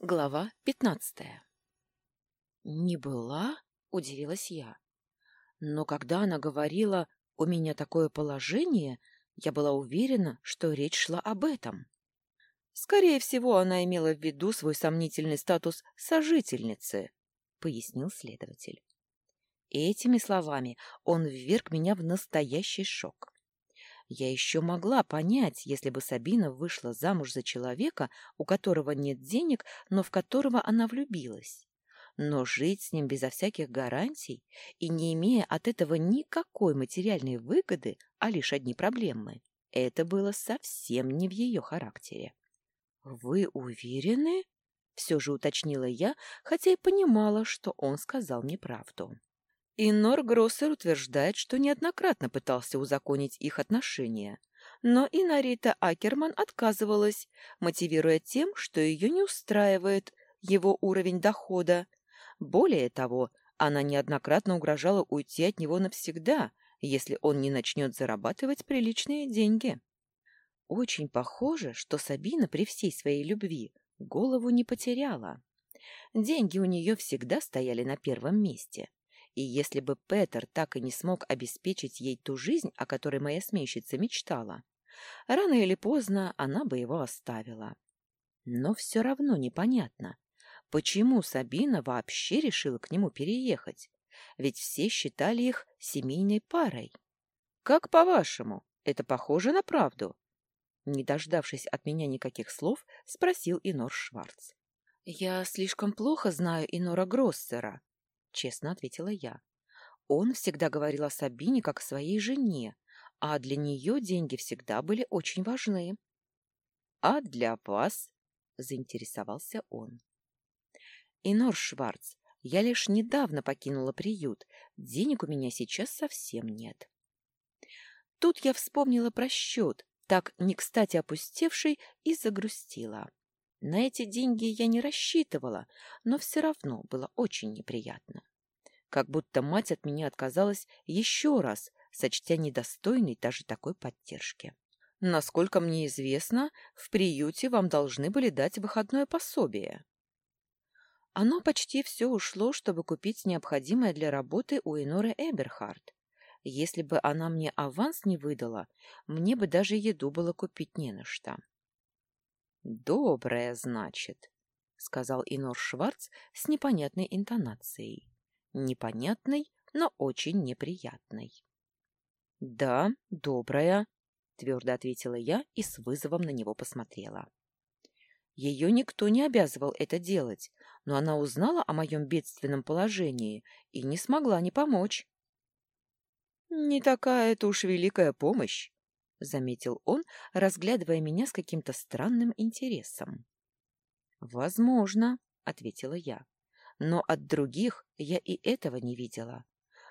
Глава пятнадцатая. «Не была?» — удивилась я. Но когда она говорила «у меня такое положение», я была уверена, что речь шла об этом. Скорее всего, она имела в виду свой сомнительный статус сожительницы, — пояснил следователь. Этими словами он вверг меня в настоящий шок. Я еще могла понять, если бы Сабина вышла замуж за человека, у которого нет денег, но в которого она влюбилась. Но жить с ним безо всяких гарантий и не имея от этого никакой материальной выгоды, а лишь одни проблемы, это было совсем не в ее характере. «Вы уверены?» — все же уточнила я, хотя и понимала, что он сказал мне правду. И Нор Гроссер утверждает, что неоднократно пытался узаконить их отношения. Но и Нарита Акерман отказывалась, мотивируя тем, что ее не устраивает его уровень дохода. Более того, она неоднократно угрожала уйти от него навсегда, если он не начнет зарабатывать приличные деньги. Очень похоже, что Сабина при всей своей любви голову не потеряла. Деньги у нее всегда стояли на первом месте. И если бы Петер так и не смог обеспечить ей ту жизнь, о которой моя сменщица мечтала, рано или поздно она бы его оставила. Но все равно непонятно, почему Сабина вообще решила к нему переехать, ведь все считали их семейной парой. Как по-вашему, это похоже на правду? Не дождавшись от меня никаких слов, спросил Инор Шварц. «Я слишком плохо знаю Инора Гроссера», — честно ответила я. Он всегда говорил о Сабине как о своей жене, а для нее деньги всегда были очень важны. — А для вас? — заинтересовался он. — Инор Шварц, я лишь недавно покинула приют, денег у меня сейчас совсем нет. Тут я вспомнила про счет, так не кстати опустевший, и загрустила. На эти деньги я не рассчитывала, но все равно было очень неприятно. Как будто мать от меня отказалась еще раз, сочтя недостойной даже такой поддержки. Насколько мне известно, в приюте вам должны были дать выходное пособие. Оно почти все ушло, чтобы купить необходимое для работы у Эноры Эберхард. Если бы она мне аванс не выдала, мне бы даже еду было купить не на что. «Добрая, значит», — сказал Инор Шварц с непонятной интонацией. Непонятной, но очень неприятной. «Да, добрая», — твердо ответила я и с вызовом на него посмотрела. Ее никто не обязывал это делать, но она узнала о моем бедственном положении и не смогла не помочь. «Не такая это уж великая помощь», — заметил он, разглядывая меня с каким-то странным интересом. «Возможно», — ответила я, — «но от других я и этого не видела.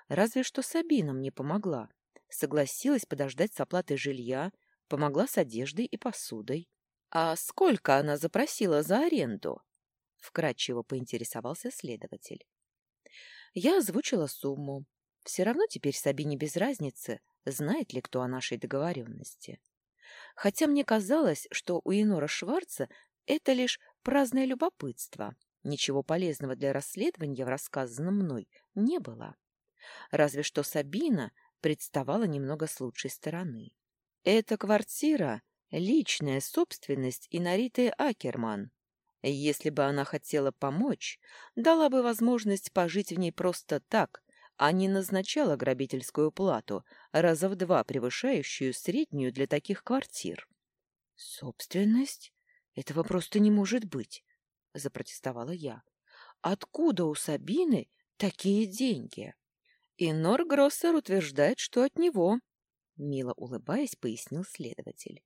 Разве что Сабина мне помогла, согласилась подождать с оплатой жилья, помогла с одеждой и посудой. А сколько она запросила за аренду?» — вкратчиво поинтересовался следователь. Я озвучила сумму, все равно теперь Сабине без разницы, знает ли кто о нашей договоренности. Хотя мне казалось, что у Инора Шварца это лишь праздное любопытство. Ничего полезного для расследования в рассказанном мной не было. Разве что Сабина представала немного с лучшей стороны. Эта квартира — личная собственность Инариты Акерман. Если бы она хотела помочь, дала бы возможность пожить в ней просто так, а не назначала грабительскую плату, раза в два превышающую среднюю для таких квартир. «Собственность? Этого просто не может быть!» — запротестовала я. «Откуда у Сабины такие деньги?» «И Норгроссер утверждает, что от него», — мило улыбаясь, пояснил следователь.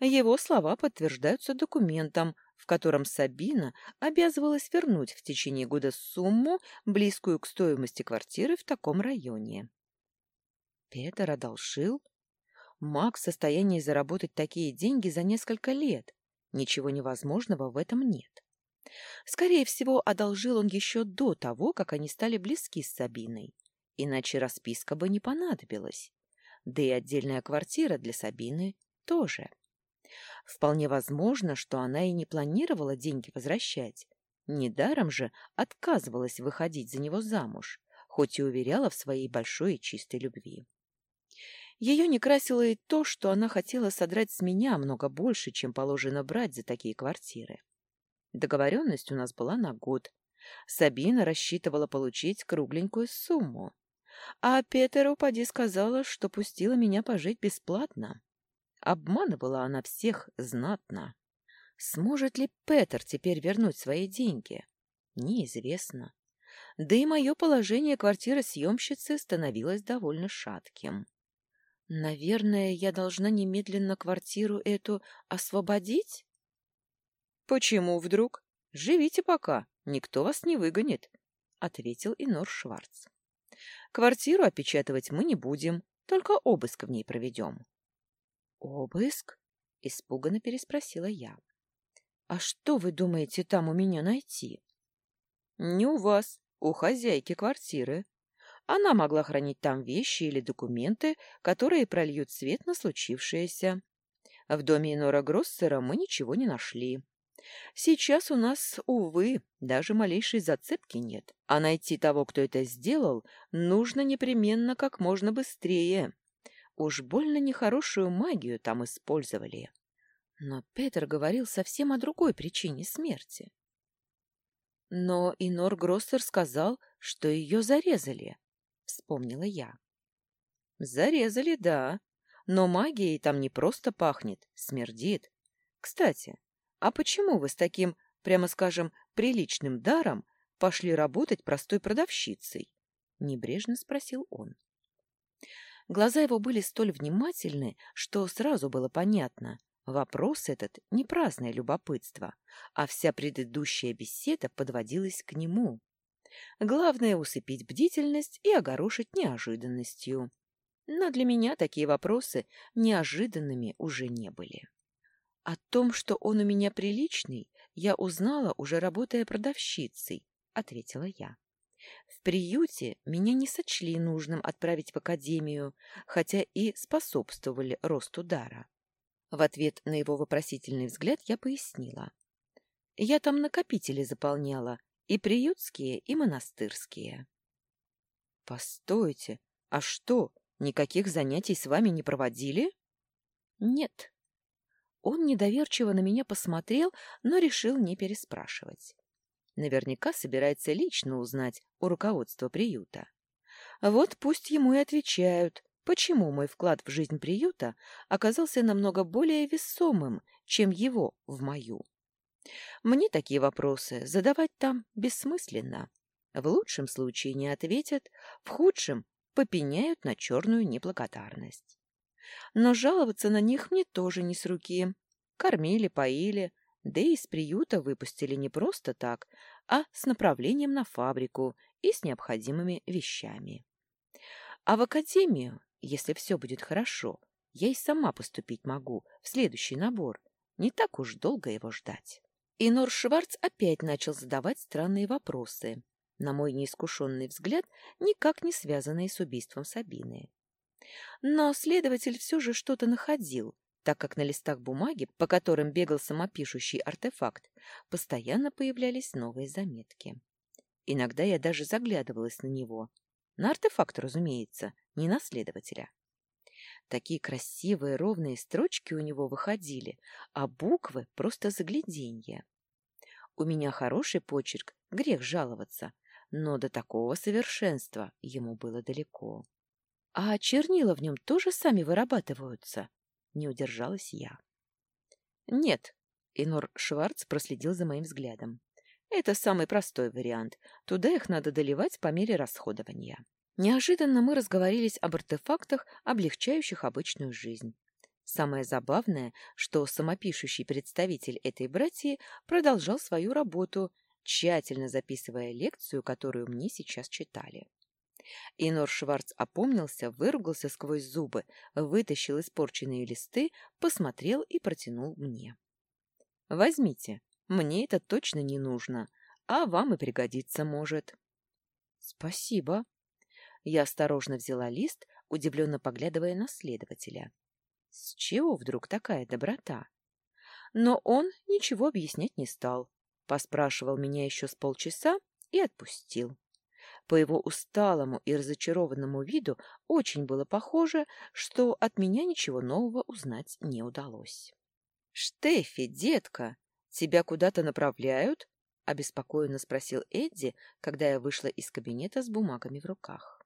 Его слова подтверждаются документом, в котором Сабина обязывалась вернуть в течение года сумму, близкую к стоимости квартиры в таком районе. Петр одолжил? Маг в состоянии заработать такие деньги за несколько лет. Ничего невозможного в этом нет. Скорее всего, одолжил он еще до того, как они стали близки с Сабиной. Иначе расписка бы не понадобилась. Да и отдельная квартира для Сабины тоже. Вполне возможно, что она и не планировала деньги возвращать. Недаром же отказывалась выходить за него замуж, хоть и уверяла в своей большой и чистой любви. Ее не красило и то, что она хотела содрать с меня много больше, чем положено брать за такие квартиры. Договоренность у нас была на год. Сабина рассчитывала получить кругленькую сумму. А Петеру поди сказала, что пустила меня пожить бесплатно. Обманывала она всех знатно. Сможет ли Петер теперь вернуть свои деньги? Неизвестно. Да и мое положение квартиры съемщицы становилось довольно шатким. Наверное, я должна немедленно квартиру эту освободить? Почему вдруг? Живите пока, никто вас не выгонит, ответил Инор Шварц. Квартиру опечатывать мы не будем, только обыск в ней проведем. Обыск? испуганно переспросила я. А что вы думаете там у меня найти? Не у вас, у хозяйки квартиры. Она могла хранить там вещи или документы, которые прольют свет на случившееся. В доме Инора Гроссера мы ничего не нашли. Сейчас у нас, увы, даже малейшей зацепки нет. А найти того, кто это сделал, нужно непременно как можно быстрее. Уж больно нехорошую магию там использовали. Но Петр говорил совсем о другой причине смерти. Но Инор Гроссер сказал, что ее зарезали. — вспомнила я. «Зарезали, да. Но магией там не просто пахнет, смердит. Кстати, а почему вы с таким, прямо скажем, приличным даром пошли работать простой продавщицей?» — небрежно спросил он. Глаза его были столь внимательны, что сразу было понятно. Вопрос этот не праздное любопытство, а вся предыдущая беседа подводилась к нему. Главное — усыпить бдительность и огорошить неожиданностью. Но для меня такие вопросы неожиданными уже не были. О том, что он у меня приличный, я узнала, уже работая продавщицей, — ответила я. В приюте меня не сочли нужным отправить в академию, хотя и способствовали росту дара. В ответ на его вопросительный взгляд я пояснила. Я там накопители заполняла, и приютские, и монастырские. — Постойте, а что, никаких занятий с вами не проводили? — Нет. Он недоверчиво на меня посмотрел, но решил не переспрашивать. Наверняка собирается лично узнать у руководства приюта. Вот пусть ему и отвечают, почему мой вклад в жизнь приюта оказался намного более весомым, чем его в мою. Мне такие вопросы задавать там бессмысленно. В лучшем случае не ответят, в худшем попеняют на черную неблагодарность. Но жаловаться на них мне тоже не с руки. Кормили, поили, да и из приюта выпустили не просто так, а с направлением на фабрику и с необходимыми вещами. А в академию, если все будет хорошо, я и сама поступить могу в следующий набор. Не так уж долго его ждать. И Нор Шварц опять начал задавать странные вопросы, на мой неискушенный взгляд, никак не связанные с убийством Сабины. Но следователь все же что-то находил, так как на листах бумаги, по которым бегал самопишущий артефакт, постоянно появлялись новые заметки. Иногда я даже заглядывалась на него. На артефакт, разумеется, не на следователя. Такие красивые ровные строчки у него выходили, а буквы просто загляденье. У меня хороший почерк, грех жаловаться, но до такого совершенства ему было далеко. А чернила в нем тоже сами вырабатываются? Не удержалась я. Нет, Инор Шварц проследил за моим взглядом. Это самый простой вариант. Туда их надо доливать по мере расходования. Неожиданно мы разговорились об артефактах, облегчающих обычную жизнь. Самое забавное, что самопишущий представитель этой братьи продолжал свою работу, тщательно записывая лекцию, которую мне сейчас читали. Инор Шварц опомнился, выругался сквозь зубы, вытащил испорченные листы, посмотрел и протянул мне. «Возьмите, мне это точно не нужно, а вам и пригодится может». «Спасибо», я осторожно взяла лист, удивленно поглядывая на следователя. С чего вдруг такая доброта? Но он ничего объяснять не стал. Поспрашивал меня еще с полчаса и отпустил. По его усталому и разочарованному виду очень было похоже, что от меня ничего нового узнать не удалось. — Штефи, детка, тебя куда-то направляют? — обеспокоенно спросил Эдди, когда я вышла из кабинета с бумагами в руках.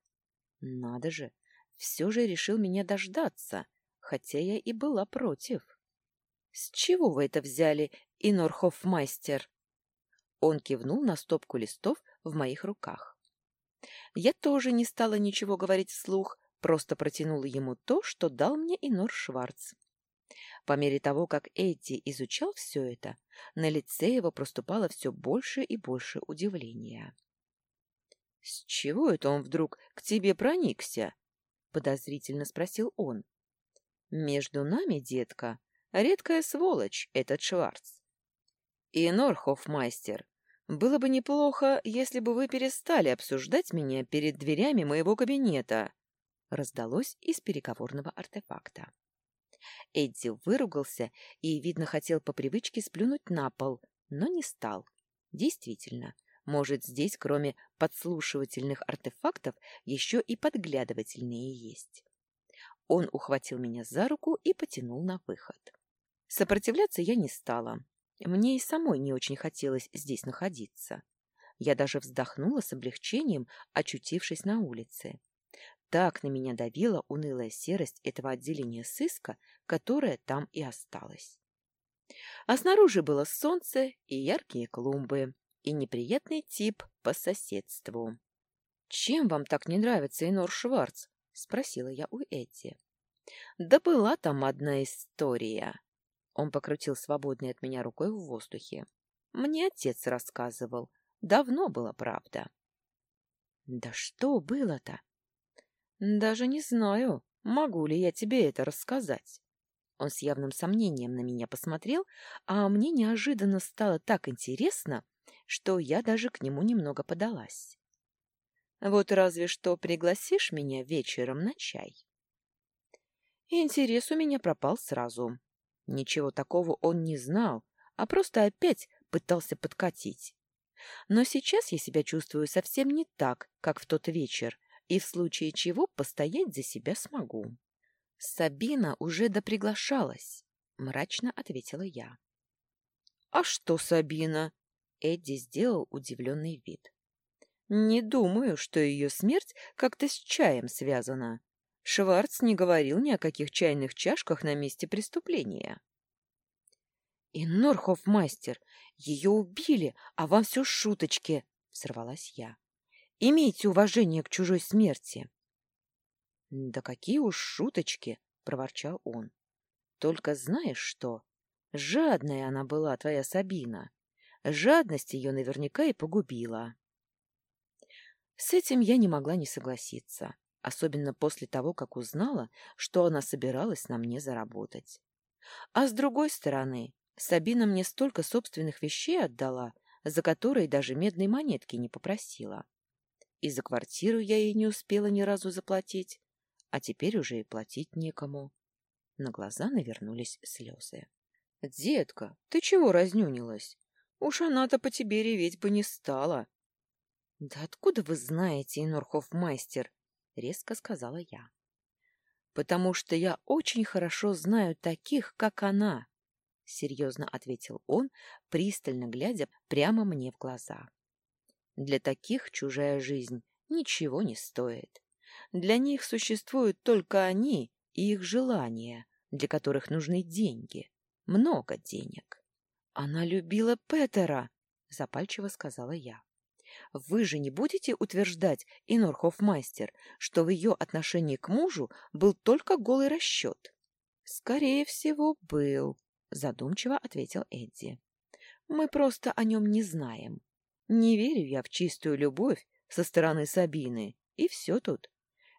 Надо же, все же решил меня дождаться, хотя я и была против. — С чего вы это взяли, Инорхофмайстер? Он кивнул на стопку листов в моих руках. Я тоже не стала ничего говорить вслух, просто протянула ему то, что дал мне Инор Шварц. По мере того, как Эдди изучал все это, на лице его проступало все больше и больше удивления. — С чего это он вдруг к тебе проникся? — подозрительно спросил он. — Между нами, детка, редкая сволочь этот Шварц. — И Норхофмайстер, было бы неплохо, если бы вы перестали обсуждать меня перед дверями моего кабинета, раздалось из переговорного артефакта. Эдди выругался и, видно, хотел по привычке сплюнуть на пол, но не стал. Действительно, может, здесь, кроме подслушивательных артефактов, еще и подглядывательные есть. Он ухватил меня за руку и потянул на выход. Сопротивляться я не стала. Мне и самой не очень хотелось здесь находиться. Я даже вздохнула с облегчением, очутившись на улице. Так на меня давила унылая серость этого отделения сыска, которое там и осталось. А снаружи было солнце и яркие клумбы, и неприятный тип по соседству. — Чем вам так не нравится Инор Шварц? — спросила я у Эдди. — Да была там одна история. Он покрутил свободной от меня рукой в воздухе. Мне отец рассказывал. Давно было, правда. Да что было-то? Даже не знаю, могу ли я тебе это рассказать. Он с явным сомнением на меня посмотрел, а мне неожиданно стало так интересно, что я даже к нему немного подалась. Вот разве что пригласишь меня вечером на чай. Интерес у меня пропал сразу. Ничего такого он не знал, а просто опять пытался подкатить. Но сейчас я себя чувствую совсем не так, как в тот вечер, и в случае чего постоять за себя смогу. Сабина уже доприглашалась, мрачно ответила я. А что Сабина? Эдди сделал удивленный вид. Не думаю, что ее смерть как-то с чаем связана. Шварц не говорил ни о каких чайных чашках на месте преступления. И Норхов мастер, ее убили, а вам все шуточки, — взорвалась я. Имейте уважение к чужой смерти. — Да какие уж шуточки, — проворчал он. — Только знаешь что? Жадная она была, твоя Сабина. Жадность ее наверняка и погубила. С этим я не могла не согласиться особенно после того, как узнала, что она собиралась на мне заработать. А с другой стороны, Сабина мне столько собственных вещей отдала, за которые даже медной монетки не попросила. И за квартиру я ей не успела ни разу заплатить, а теперь уже и платить некому. На глаза навернулись слезы. — Детка, ты чего разнюнилась? Уж она-то по тебе реветь бы не стала. — Да откуда вы знаете, Инорхов мастер? Резко сказала я. Потому что я очень хорошо знаю таких, как она, серьезно ответил он, пристально глядя прямо мне в глаза. Для таких чужая жизнь ничего не стоит. Для них существуют только они и их желания, для которых нужны деньги, много денег. Она любила Петера, запальчиво сказала я. Вы же не будете утверждать, Инорхофмастер, что в ее отношении к мужу был только голый расчет? — Скорее всего, был, — задумчиво ответил Эдди. — Мы просто о нем не знаем. Не верю я в чистую любовь со стороны Сабины, и все тут.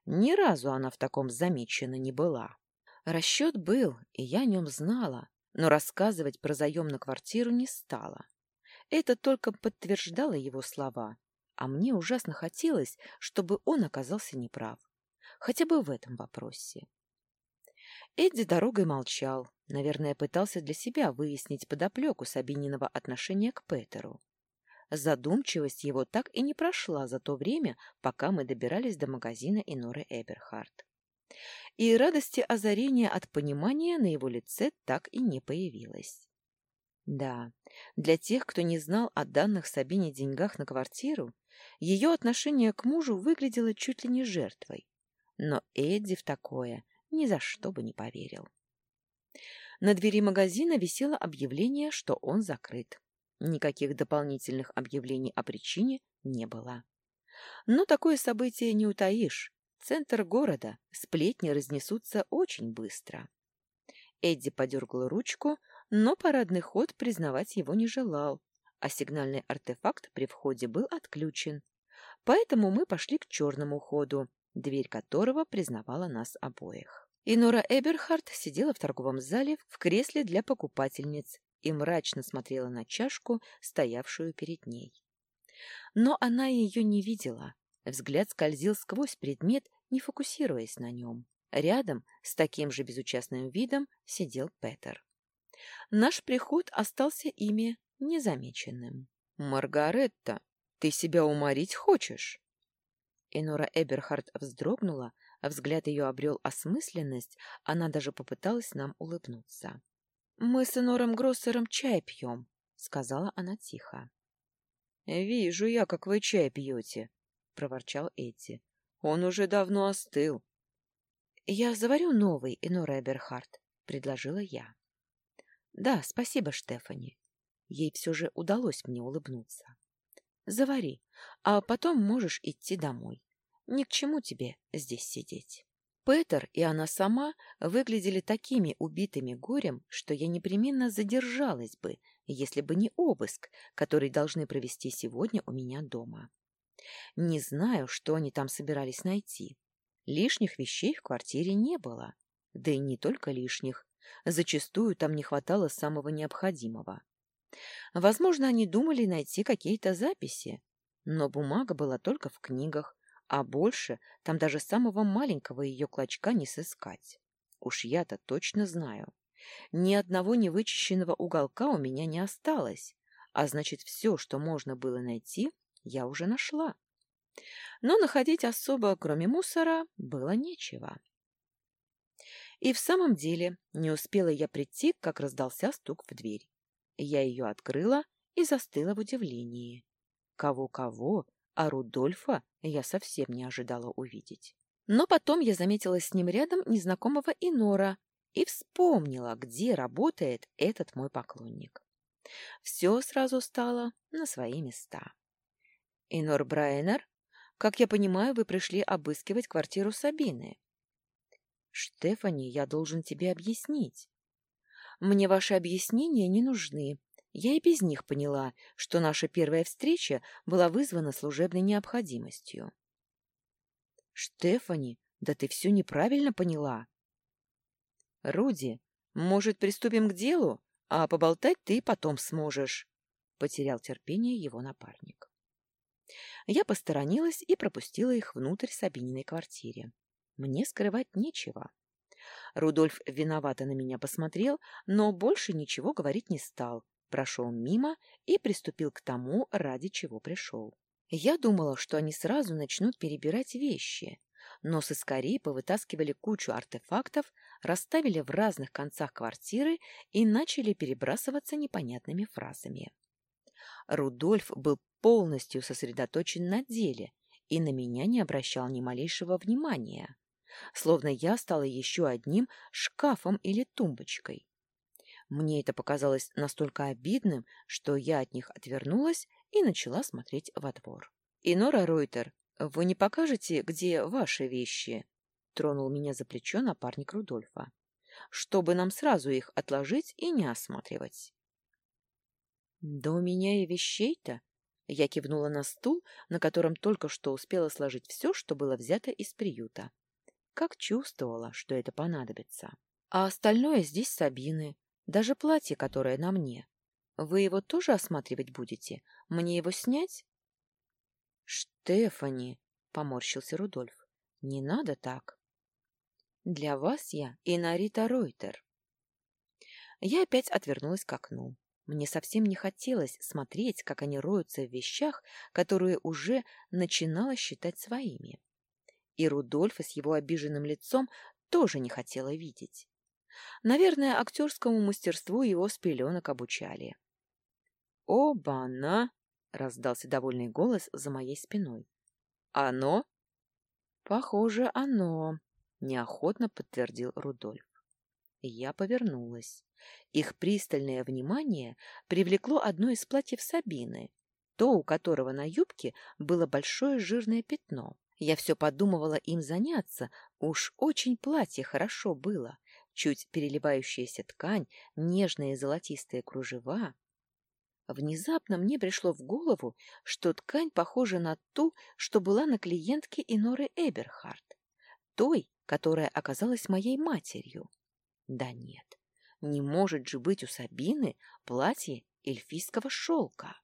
Ни разу она в таком замечена не была. Расчет был, и я о нем знала, но рассказывать про заем на квартиру не стала. Это только подтверждало его слова, а мне ужасно хотелось, чтобы он оказался неправ. Хотя бы в этом вопросе. Эдди дорогой молчал, Наверное, пытался для себя выяснить подоплеку Сабининого отношения к Петеру. Задумчивость его так и не прошла за то время, пока мы добирались до магазина Иноры Эберхард. И радости озарения от понимания на его лице так и не появилось. Да, для тех, кто не знал о данных Сабине деньгах на квартиру, ее отношение к мужу выглядело чуть ли не жертвой. Но Эдди в такое ни за что бы не поверил. На двери магазина висело объявление, что он закрыт. Никаких дополнительных объявлений о причине не было. Но такое событие не утаишь. Центр города, сплетни разнесутся очень быстро. Эдди подергал ручку, но парадный ход признавать его не желал, а сигнальный артефакт при входе был отключен. Поэтому мы пошли к черному ходу, дверь которого признавала нас обоих. И Нора Эберхард сидела в торговом зале в кресле для покупательниц и мрачно смотрела на чашку, стоявшую перед ней. Но она ее не видела. Взгляд скользил сквозь предмет, не фокусируясь на нем. Рядом, с таким же безучастным видом, сидел Петер. Наш приход остался ими незамеченным. «Маргаретта, ты себя уморить хочешь?» Энора Эберхард вздрогнула, а взгляд ее обрел осмысленность, она даже попыталась нам улыбнуться. «Мы с Энором Гроссером чай пьем», — сказала она тихо. «Вижу я, как вы чай пьете», — проворчал Эдди. «Он уже давно остыл». «Я заварю новый, Энора Эберхард», — предложила я. «Да, спасибо, Штефани». Ей все же удалось мне улыбнуться. «Завари, а потом можешь идти домой. Ни к чему тебе здесь сидеть». Петер и она сама выглядели такими убитыми горем, что я непременно задержалась бы, если бы не обыск, который должны провести сегодня у меня дома. Не знаю, что они там собирались найти. Лишних вещей в квартире не было. Да и не только лишних. Зачастую там не хватало самого необходимого. Возможно, они думали найти какие-то записи, но бумага была только в книгах, а больше там даже самого маленького ее клочка не сыскать. Уж я-то точно знаю. Ни одного невычищенного уголка у меня не осталось, а значит, все, что можно было найти, я уже нашла. Но находить особо, кроме мусора, было нечего. И в самом деле не успела я прийти, как раздался стук в дверь. Я ее открыла и застыла в удивлении. Кого-кого, а Рудольфа я совсем не ожидала увидеть. Но потом я заметила с ним рядом незнакомого Инора и вспомнила, где работает этот мой поклонник. Все сразу стало на свои места. Инор Брайнер, как я понимаю, вы пришли обыскивать квартиру Сабины. Штефани, я должен тебе объяснить. Мне ваши объяснения не нужны. Я и без них поняла, что наша первая встреча была вызвана служебной необходимостью. «Штефани, да ты все неправильно поняла!» «Руди, может, приступим к делу, а поболтать ты потом сможешь?» Потерял терпение его напарник. Я посторонилась и пропустила их внутрь Сабининой квартире. Мне скрывать нечего. Рудольф виновато на меня посмотрел, но больше ничего говорить не стал, прошел мимо и приступил к тому, ради чего пришел. Я думала, что они сразу начнут перебирать вещи, но сыскари повытаскивали кучу артефактов, расставили в разных концах квартиры и начали перебрасываться непонятными фразами. Рудольф был полностью сосредоточен на деле и на меня не обращал ни малейшего внимания, словно я стала еще одним шкафом или тумбочкой. Мне это показалось настолько обидным, что я от них отвернулась и начала смотреть во двор. «Инора Ройтер, вы не покажете, где ваши вещи?» Тронул меня за плечо напарник Рудольфа. «Чтобы нам сразу их отложить и не осматривать». «Да у меня и вещей-то!» Я кивнула на стул, на котором только что успела сложить все, что было взято из приюта. Как чувствовала, что это понадобится. А остальное здесь Сабины. Даже платье, которое на мне. Вы его тоже осматривать будете? Мне его снять? Штефани, поморщился Рудольф. Не надо так. Для вас я Инарита Ройтер. Я опять отвернулась к окну. Мне совсем не хотелось смотреть, как они роются в вещах, которые уже начинала считать своими. И Рудольфа с его обиженным лицом тоже не хотела видеть. Наверное, актерскому мастерству его с пеленок обучали. «Оба-на!» — раздался довольный голос за моей спиной. «Оно?» «Похоже, оно», — неохотно подтвердил Рудольф. Я повернулась. Их пристальное внимание привлекло одно из платьев Сабины, то, у которого на юбке было большое жирное пятно. Я все подумывала им заняться, уж очень платье хорошо было, чуть переливающаяся ткань, нежные золотистые кружева. Внезапно мне пришло в голову, что ткань похожа на ту, что была на клиентке Иноры Эберхард, той, которая оказалась моей матерью. Да нет, не может же быть у Сабины платье эльфийского шелка.